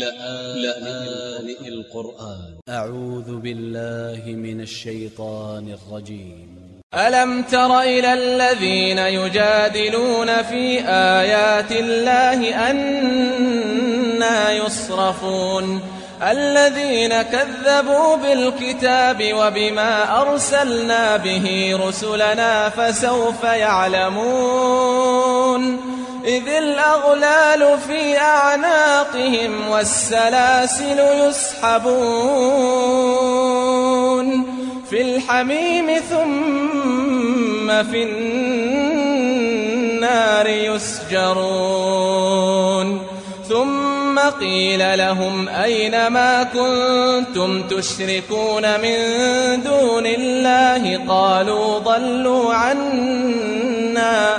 لآن القرآن. أ ع و ذ ب ا ل ل ه من ا ل ش ي ط ا ن ا ل ج ي م ألم تر إلى الذين يجادلون في آيات الله أنا يصرفون؟ الذين كذبوا بالكتاب وبما أرسلنا به رسلنا فسوف يعلمون. إذ الأغلال في أعناقهم والسلاسل يسحبون في الحميم ثم في النار يسجرون ثم قيل لهم أين ما كنتم تشركون من دون الله؟ قالوا ضلوا عنا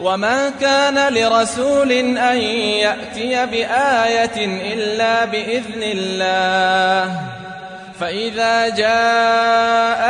وما كان لرسول أن يأتي بآية إلا بإذن الله فإذا جاء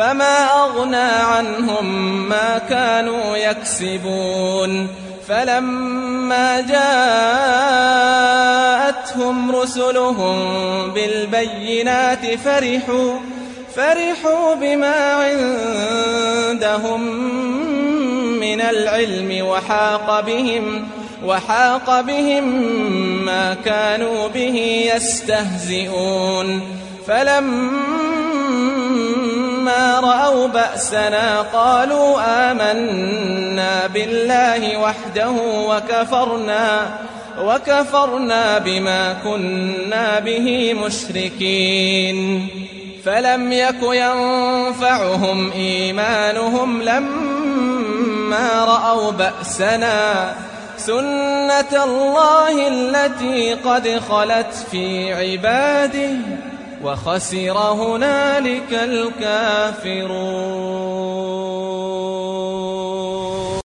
فما أغنى عنهم ما كانوا يكسبون. فلما جاءتهم رسلهم بالبينات فرحوا فرحوا بما عندهم من العلم وحاق بهم وحاق بهم ما كانوا به يستهزئون. رأوا بأسنا قالوا آمنا بالله وحده وكفرنا وكفرنا بما كنا به مشركين. فلم يك ينفعهم إيمانهم لما رأوا بأسنا. سنة الله التي قد خلت في عباده وخسر هنالك الكافرون.